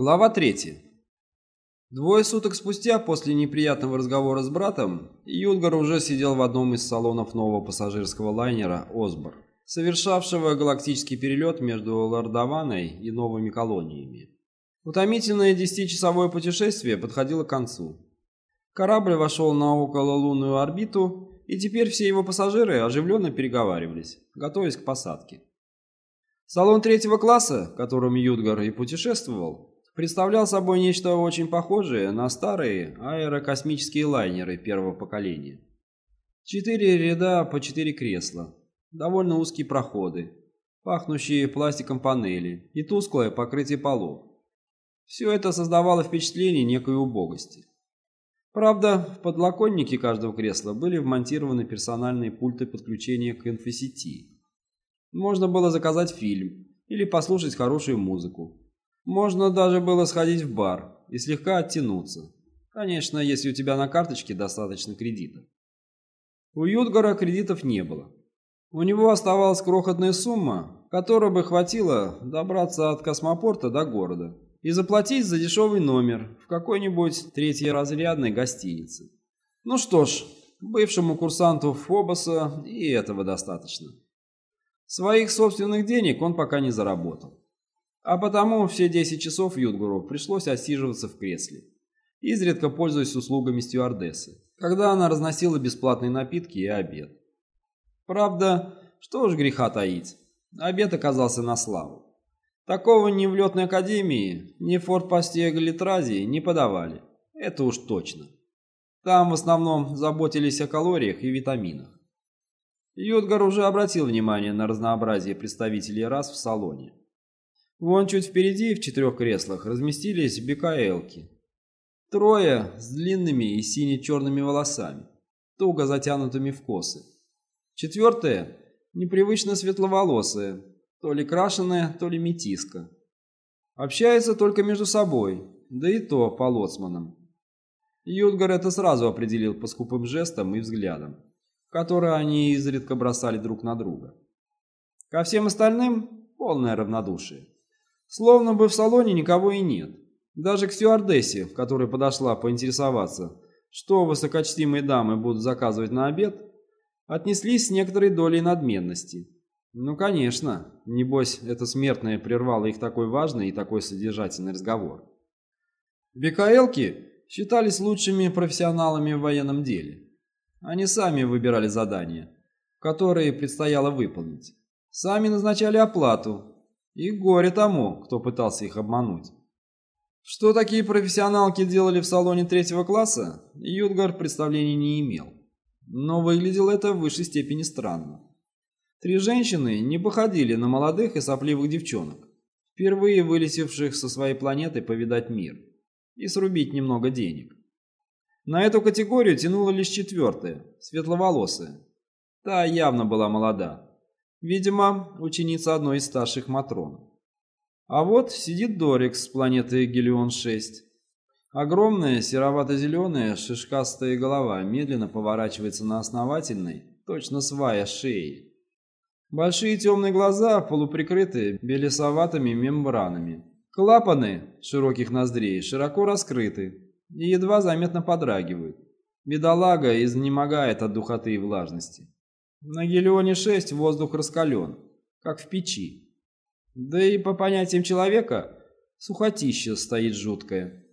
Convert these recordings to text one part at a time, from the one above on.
Глава 3. Двое суток спустя, после неприятного разговора с братом, Юдгар уже сидел в одном из салонов нового пассажирского лайнера «Осбор», совершавшего галактический перелет между Лордованой и новыми колониями. Утомительное десятичасовое путешествие подходило к концу. Корабль вошел на окололунную орбиту, и теперь все его пассажиры оживленно переговаривались, готовясь к посадке. Салон третьего класса, которым Юдгар и путешествовал, представлял собой нечто очень похожее на старые аэрокосмические лайнеры первого поколения. Четыре ряда по четыре кресла, довольно узкие проходы, пахнущие пластиком панели и тусклое покрытие полов. Все это создавало впечатление некой убогости. Правда, в подлоконнике каждого кресла были вмонтированы персональные пульты подключения к инфосети. Можно было заказать фильм или послушать хорошую музыку, можно даже было сходить в бар и слегка оттянуться. Конечно, если у тебя на карточке достаточно кредитов. У Юдгора кредитов не было. У него оставалась крохотная сумма, которой бы хватило добраться от космопорта до города и заплатить за дешевый номер в какой-нибудь третьеразрядной гостинице. Ну что ж, бывшему курсанту Фобоса и этого достаточно. Своих собственных денег он пока не заработал. А потому все 10 часов Юдгуру пришлось отсиживаться в кресле, изредка пользуясь услугами стюардессы, когда она разносила бесплатные напитки и обед. Правда, что уж греха таить, обед оказался на славу. Такого ни в летной академии, ни в фортпосте Галитразии не подавали, это уж точно. Там в основном заботились о калориях и витаминах. Юдгар уже обратил внимание на разнообразие представителей рас в салоне. Вон чуть впереди, в четырех креслах, разместились бекаэлки. Трое с длинными и сине-черными волосами, туго затянутыми в косы. Четвертая – непривычно светловолосая, то ли крашеная, то ли метиска. Общаются только между собой, да и то по лоцманам. Юдгар это сразу определил по скупым жестам и взглядам, которые они изредка бросали друг на друга. Ко всем остальным полное равнодушие. Словно бы в салоне никого и нет. Даже к стюардессе, которая подошла поинтересоваться, что высокочтимые дамы будут заказывать на обед, отнеслись с некоторой долей надменности. Ну, конечно, небось, это смертное прервало их такой важный и такой содержательный разговор. БКЛки считались лучшими профессионалами в военном деле. Они сами выбирали задания, которые предстояло выполнить. Сами назначали оплату, и горе тому, кто пытался их обмануть. Что такие профессионалки делали в салоне третьего класса, Юдгар представления не имел. Но выглядело это в высшей степени странно. Три женщины не походили на молодых и сопливых девчонок, впервые вылетевших со своей планеты повидать мир и срубить немного денег. На эту категорию тянула лишь четвертая, светловолосая. Та явно была молода, Видимо, ученица одной из старших Матрон. А вот сидит Дорикс с планеты Гелион-6. Огромная серовато-зеленая шишкастая голова медленно поворачивается на основательной, точно свая шеи. Большие темные глаза полуприкрыты белесоватыми мембранами. Клапаны широких ноздрей широко раскрыты и едва заметно подрагивают. Бедолага изнемогает от духоты и влажности. На Гелионе-6 воздух раскален, как в печи. Да и по понятиям человека сухотища стоит жуткое.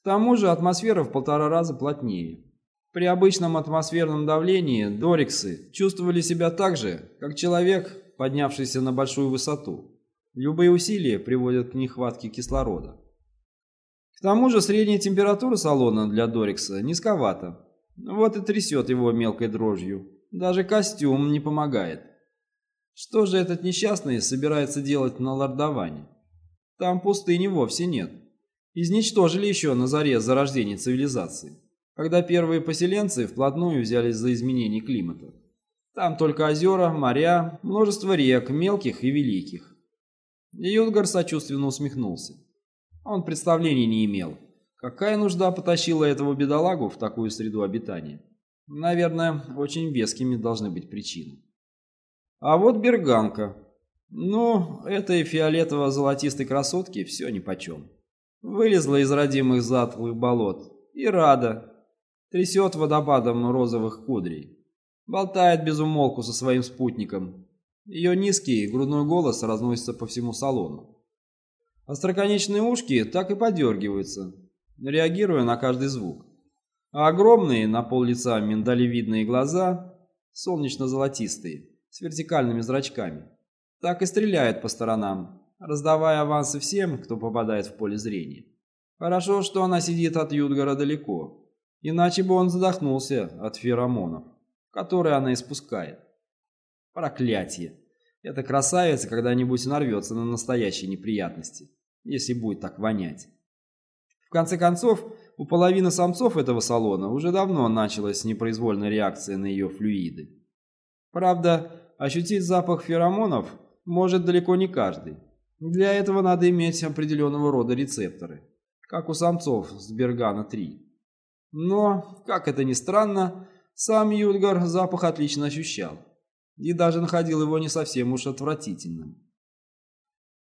К тому же атмосфера в полтора раза плотнее. При обычном атмосферном давлении дориксы чувствовали себя так же, как человек, поднявшийся на большую высоту. Любые усилия приводят к нехватке кислорода. К тому же средняя температура салона для Дорикса низковата. Вот и трясет его мелкой дрожью. Даже костюм не помогает. Что же этот несчастный собирается делать на лордовании? Там пустыни вовсе нет. Изничтожили еще на заре зарождения цивилизации, когда первые поселенцы вплотную взялись за изменение климата. Там только озера, моря, множество рек, мелких и великих. Юдгар сочувственно усмехнулся. Он представления не имел, какая нужда потащила этого бедолагу в такую среду обитания. Наверное, очень вескими должны быть причины. А вот берганка. Ну, этой фиолетово-золотистой красотке все нипочем. Вылезла из родимых затлых болот и рада. Трясет водопадом розовых кудрей. Болтает без умолку со своим спутником. Ее низкий грудной голос разносится по всему салону. Остроконечные ушки так и подергиваются, реагируя на каждый звук. А огромные на пол лица миндалевидные глаза, солнечно-золотистые, с вертикальными зрачками, так и стреляют по сторонам, раздавая авансы всем, кто попадает в поле зрения. Хорошо, что она сидит от Юдгара далеко, иначе бы он задохнулся от феромонов, которые она испускает. Проклятие! Эта красавица когда-нибудь нарвется на настоящие неприятности, если будет так вонять. В конце концов, у половины самцов этого салона уже давно началась непроизвольная реакция на ее флюиды. Правда, ощутить запах феромонов может далеко не каждый. Для этого надо иметь определенного рода рецепторы, как у самцов с Бергана-3. Но, как это ни странно, сам Юльгар запах отлично ощущал и даже находил его не совсем уж отвратительным.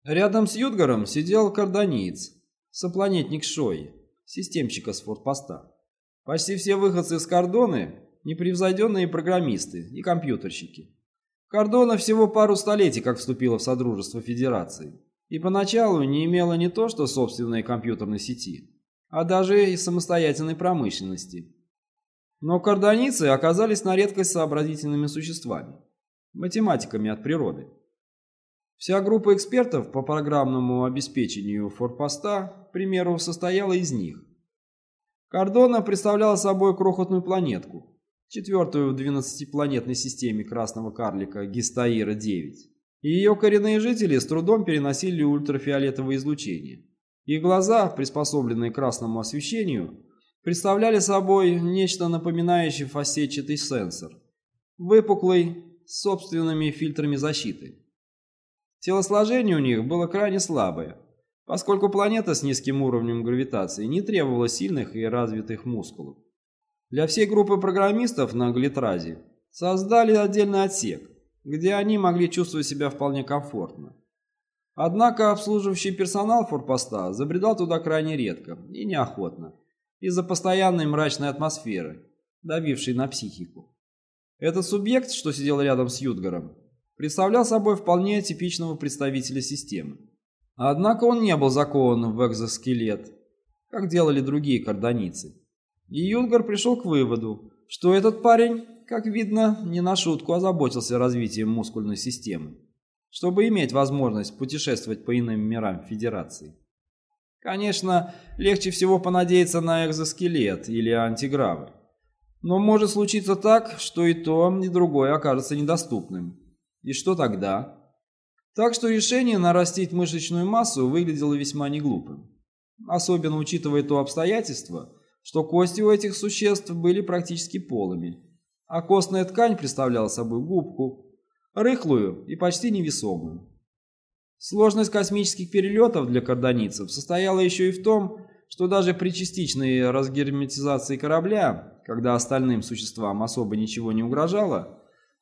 Рядом с Юдгаром сидел карданиец, сопланетник Шой, системщика с фортпоста. Почти все выходцы из Кордоны – непревзойденные программисты и компьютерщики. Кордона всего пару столетий как вступила в Содружество Федерации, и поначалу не имела не то что собственной компьютерной сети, а даже и самостоятельной промышленности. Но кордоницы оказались на редкость сообразительными существами математиками от природы. Вся группа экспертов по программному обеспечению форпоста, к примеру, состояла из них. Кордона представляла собой крохотную планетку, четвертую в 12-планетной системе красного карлика Гистаира-9. И ее коренные жители с трудом переносили ультрафиолетовое излучение. Их глаза, приспособленные к красному освещению, представляли собой нечто напоминающее фасетчатый сенсор. Выпуклый, с собственными фильтрами защиты. Телосложение у них было крайне слабое, поскольку планета с низким уровнем гравитации не требовала сильных и развитых мускулов. Для всей группы программистов на Глитразе создали отдельный отсек, где они могли чувствовать себя вполне комфортно. Однако обслуживающий персонал форпоста забредал туда крайне редко и неохотно, из-за постоянной мрачной атмосферы, давившей на психику. Этот субъект, что сидел рядом с Юдгаром, представлял собой вполне типичного представителя системы. Однако он не был закован в экзоскелет, как делали другие карданицы. И Юдгар пришел к выводу, что этот парень, как видно, не на шутку озаботился развитием мускульной системы, чтобы иметь возможность путешествовать по иным мирам Федерации. Конечно, легче всего понадеяться на экзоскелет или антигравы. Но может случиться так, что и то, и другое окажется недоступным. И что тогда? Так что решение нарастить мышечную массу выглядело весьма неглупым. Особенно учитывая то обстоятельство, что кости у этих существ были практически полыми, а костная ткань представляла собой губку, рыхлую и почти невесомую. Сложность космических перелетов для карданийцев состояла еще и в том, что даже при частичной разгерметизации корабля когда остальным существам особо ничего не угрожало,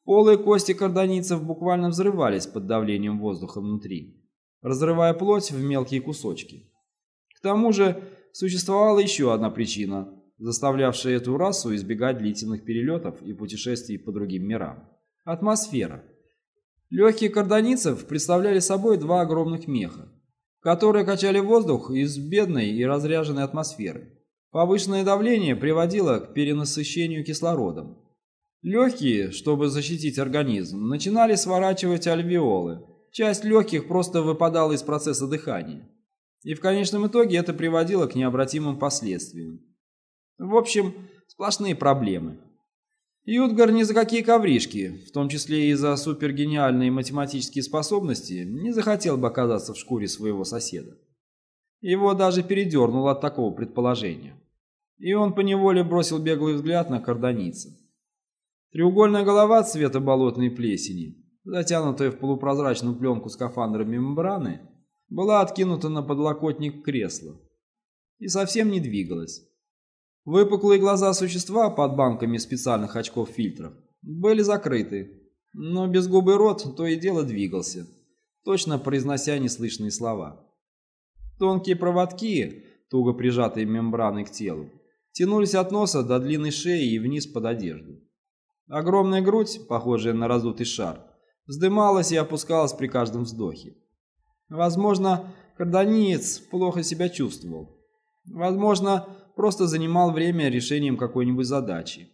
полые кости карданийцев буквально взрывались под давлением воздуха внутри, разрывая плоть в мелкие кусочки. К тому же существовала еще одна причина, заставлявшая эту расу избегать длительных перелетов и путешествий по другим мирам. Атмосфера. Легкие карданийцев представляли собой два огромных меха, которые качали воздух из бедной и разряженной атмосферы. Повышенное давление приводило к перенасыщению кислородом. Легкие, чтобы защитить организм, начинали сворачивать альвеолы. Часть легких просто выпадала из процесса дыхания. И в конечном итоге это приводило к необратимым последствиям. В общем, сплошные проблемы. Ютгар ни за какие ковришки, в том числе и за супергениальные математические способности, не захотел бы оказаться в шкуре своего соседа. Его даже передернуло от такого предположения. И он поневоле бросил беглый взгляд на карданийца. Треугольная голова цвета болотной плесени, затянутая в полупрозрачную пленку скафандра мембраны, была откинута на подлокотник кресла и совсем не двигалась. Выпуклые глаза существа под банками специальных очков-фильтров были закрыты, но безгубый рот то и дело двигался, точно произнося неслышные слова. Тонкие проводки, туго прижатые мембраной к телу, тянулись от носа до длинной шеи и вниз под одежду. Огромная грудь, похожая на раздутый шар, вздымалась и опускалась при каждом вздохе. Возможно, карданиец плохо себя чувствовал. Возможно, просто занимал время решением какой-нибудь задачи.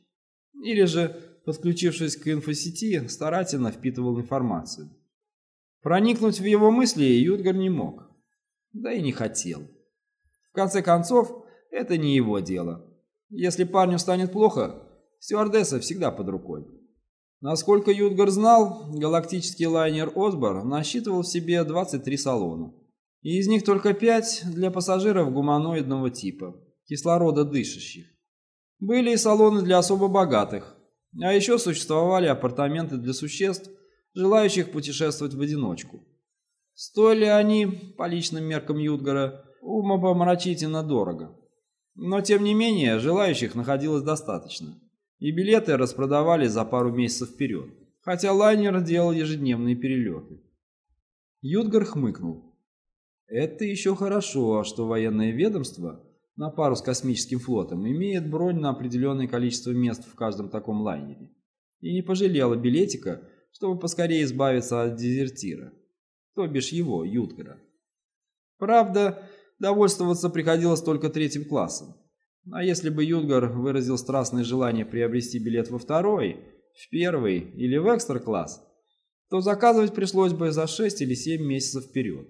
Или же, подключившись к инфосети, старательно впитывал информацию. Проникнуть в его мысли Ютгар не мог. Да и не хотел. В конце концов, это не его дело. Если парню станет плохо, стюардесса всегда под рукой. Насколько Ютгар знал, галактический лайнер «Осбор» насчитывал в себе 23 салона. И из них только 5 для пассажиров гуманоидного типа, кислорода дышащих. Были и салоны для особо богатых, а еще существовали апартаменты для существ, желающих путешествовать в одиночку. Стоили они, по личным меркам Ютгара, умопомрачительно дорого. Но тем не менее, желающих находилось достаточно и билеты распродавали за пару месяцев вперед, хотя лайнер делал ежедневные перелеты. Юдгар хмыкнул. Это еще хорошо, что военное ведомство на пару с космическим флотом имеет бронь на определенное количество мест в каждом таком лайнере. И не пожалело билетика, чтобы поскорее избавиться от дезертира, то бишь его, Юдгара. Правда, довольствоваться приходилось только третьим классом. А если бы Юдгар выразил страстное желание приобрести билет во второй, в первый или в экстра-класс, то заказывать пришлось бы за 6 или 7 месяцев вперед.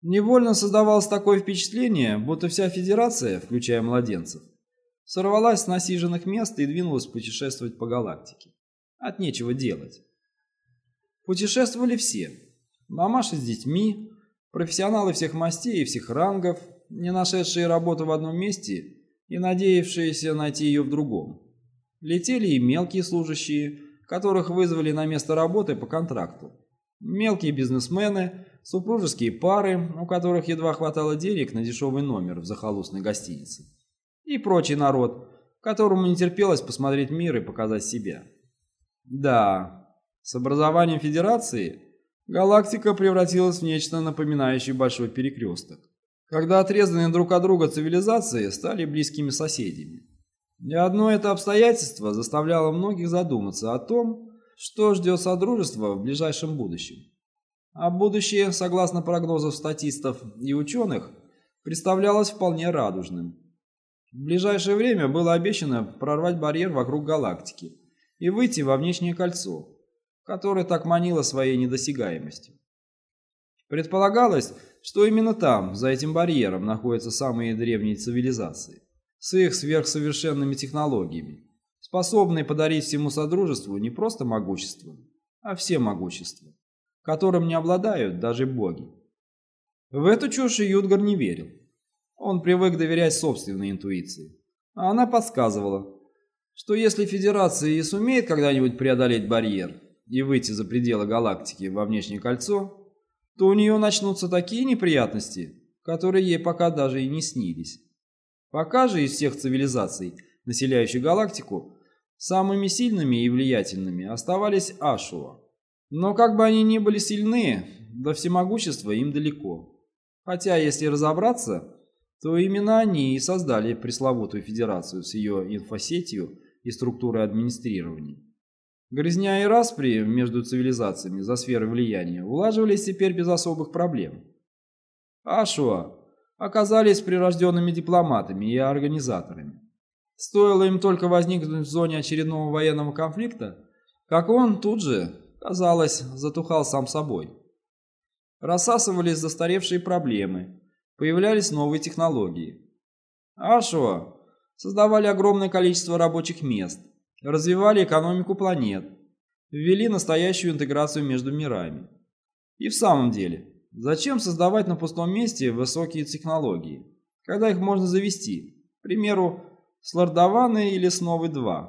Невольно создавалось такое впечатление, будто вся федерация, включая младенцев, сорвалась с насиженных мест и двинулась путешествовать по галактике. От нечего делать. Путешествовали все. Мамаши с детьми, профессионалы всех мастей и всех рангов, не нашедшие работу в одном месте и надеявшиеся найти ее в другом. Летели и мелкие служащие, которых вызвали на место работы по контракту. Мелкие бизнесмены, супружеские пары, у которых едва хватало денег на дешевый номер в захолустной гостинице. И прочий народ, которому не терпелось посмотреть мир и показать себя. Да, с образованием Федерации галактика превратилась в нечто напоминающее большой перекресток когда отрезанные друг от друга цивилизации стали близкими соседями. И одно это обстоятельство заставляло многих задуматься о том, что ждет Содружество в ближайшем будущем. А будущее, согласно прогнозам статистов и ученых, представлялось вполне радужным. В ближайшее время было обещано прорвать барьер вокруг галактики и выйти во внешнее кольцо, которое так манило своей недосягаемостью. Предполагалось, что именно там, за этим барьером, находятся самые древние цивилизации, с их сверхсовершенными технологиями, способные подарить всему Содружеству не просто могущество, а все могущество, которым не обладают даже боги. В эту чушь Юдгар не верил. Он привык доверять собственной интуиции. А она подсказывала, что если Федерация и сумеет когда-нибудь преодолеть барьер и выйти за пределы галактики во внешнее кольцо, то у нее начнутся такие неприятности, которые ей пока даже и не снились. Пока же из всех цивилизаций, населяющих галактику, самыми сильными и влиятельными оставались Ашуа. Но как бы они ни были сильны, до всемогущества им далеко. Хотя, если разобраться, то именно они и создали пресловутую федерацию с ее инфосетью и структурой администрирования. Грызня и распри между цивилизациями за сферы влияния улаживались теперь без особых проблем. Ашуа оказались прирожденными дипломатами и организаторами. Стоило им только возникнуть в зоне очередного военного конфликта, как он тут же, казалось, затухал сам собой. Рассасывались застаревшие проблемы, появлялись новые технологии. Ашуа создавали огромное количество рабочих мест, развивали экономику планет, ввели настоящую интеграцию между мирами. И в самом деле, зачем создавать на пустом месте высокие технологии, когда их можно завести, к примеру, с Лордованы или с Новой-2?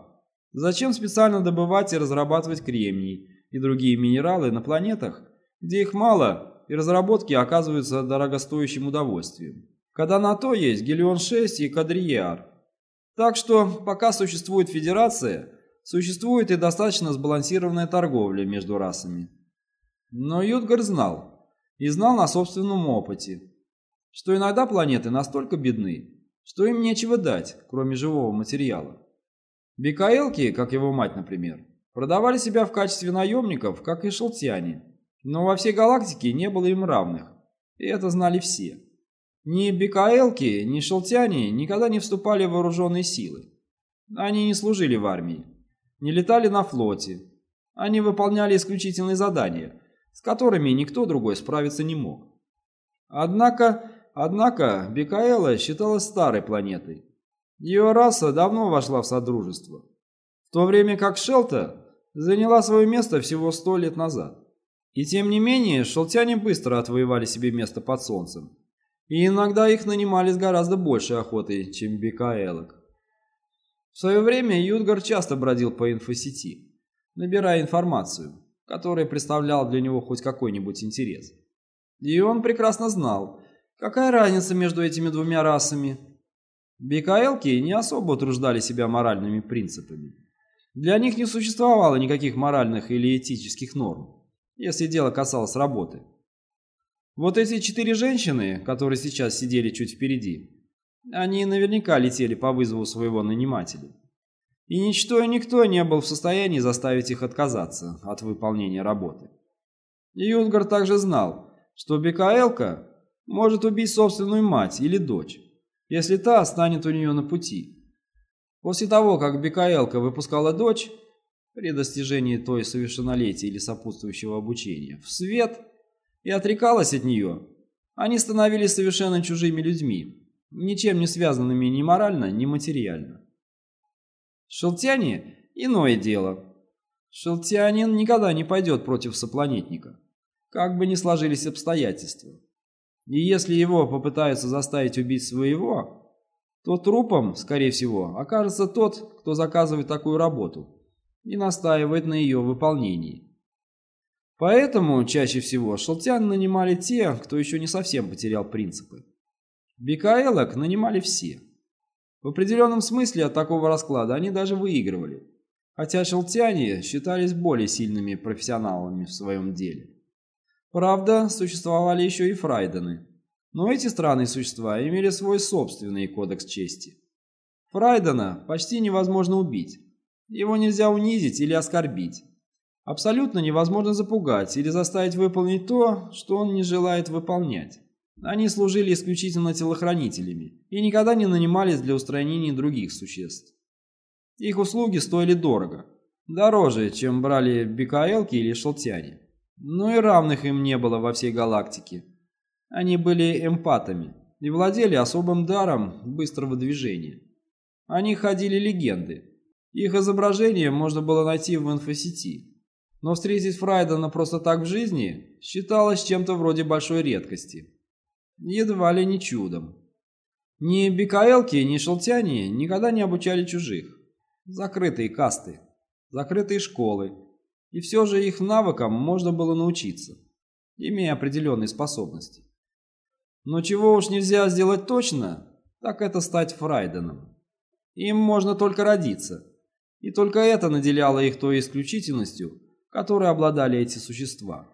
Зачем специально добывать и разрабатывать кремний и другие минералы на планетах, где их мало и разработки оказываются дорогостоящим удовольствием? Когда на то есть Гелион-6 и Кадрияр, так что, пока существует федерация, существует и достаточно сбалансированная торговля между расами. Но Ютгар знал, и знал на собственном опыте, что иногда планеты настолько бедны, что им нечего дать, кроме живого материала. Бикаэлки, как его мать, например, продавали себя в качестве наемников, как и шелтяне, но во всей галактике не было им равных, и это знали все. Ни Бикаэлки, ни шелтяне никогда не вступали в вооруженные силы. Они не служили в армии, не летали на флоте. Они выполняли исключительные задания, с которыми никто другой справиться не мог. Однако, однако Бикаэла считалась старой планетой. Ее раса давно вошла в Содружество, в то время как Шелта заняла свое место всего сто лет назад. И тем не менее, шелтяне быстро отвоевали себе место под солнцем, и иногда их нанимали с гораздо большей охотой, чем Бикаэлок. В свое время Юдгар часто бродил по инфосети, набирая информацию, которая представляла для него хоть какой-нибудь интерес. И он прекрасно знал, какая разница между этими двумя расами. Бикаэлки не особо утруждали себя моральными принципами. Для них не существовало никаких моральных или этических норм, если дело касалось работы. Вот эти четыре женщины, которые сейчас сидели чуть впереди, они наверняка летели по вызову своего нанимателя. И ничто и никто не был в состоянии заставить их отказаться от выполнения работы. Юнгар также знал, что Бекаэлка может убить собственную мать или дочь, если та станет у нее на пути. После того, как Бекаэлка выпускала дочь, при достижении той совершеннолетия или сопутствующего обучения, в свет и отрекалась от нее, они становились совершенно чужими людьми, ничем не связанными ни морально, ни материально. Шелтяне – иное дело. Шелтянин никогда не пойдет против сопланетника, как бы ни сложились обстоятельства. И если его попытаются заставить убить своего, то трупом, скорее всего, окажется тот, кто заказывает такую работу и настаивает на ее выполнении. Поэтому чаще всего шелтян нанимали те, кто еще не совсем потерял принципы. Бикаэлок нанимали все. В определенном смысле от такого расклада они даже выигрывали, хотя шелтяне считались более сильными профессионалами в своем деле. Правда, существовали еще и фрайдены, но эти странные существа имели свой собственный кодекс чести. Фрайдена почти невозможно убить, его нельзя унизить или оскорбить. Абсолютно невозможно запугать или заставить выполнить то, что он не желает выполнять. Они служили исключительно телохранителями и никогда не нанимались для устранения других существ. Их услуги стоили дорого, дороже, чем брали бикаэлки или шелтяне. Но и равных им не было во всей галактике. Они были эмпатами и владели особым даром быстрого движения. О них ходили легенды. Их изображение можно было найти в инфосети. Но встретить Фрайдена просто так в жизни считалось чем-то вроде большой редкости едва ли не чудом. Ни бикаэлки, ни шелтяне никогда не обучали чужих. Закрытые касты, закрытые школы. И все же их навыкам можно было научиться, имея определенные способности. Но чего уж нельзя сделать точно, так это стать Фрайденом. Им можно только родиться. И только это наделяло их той исключительностью, которой обладали эти существа.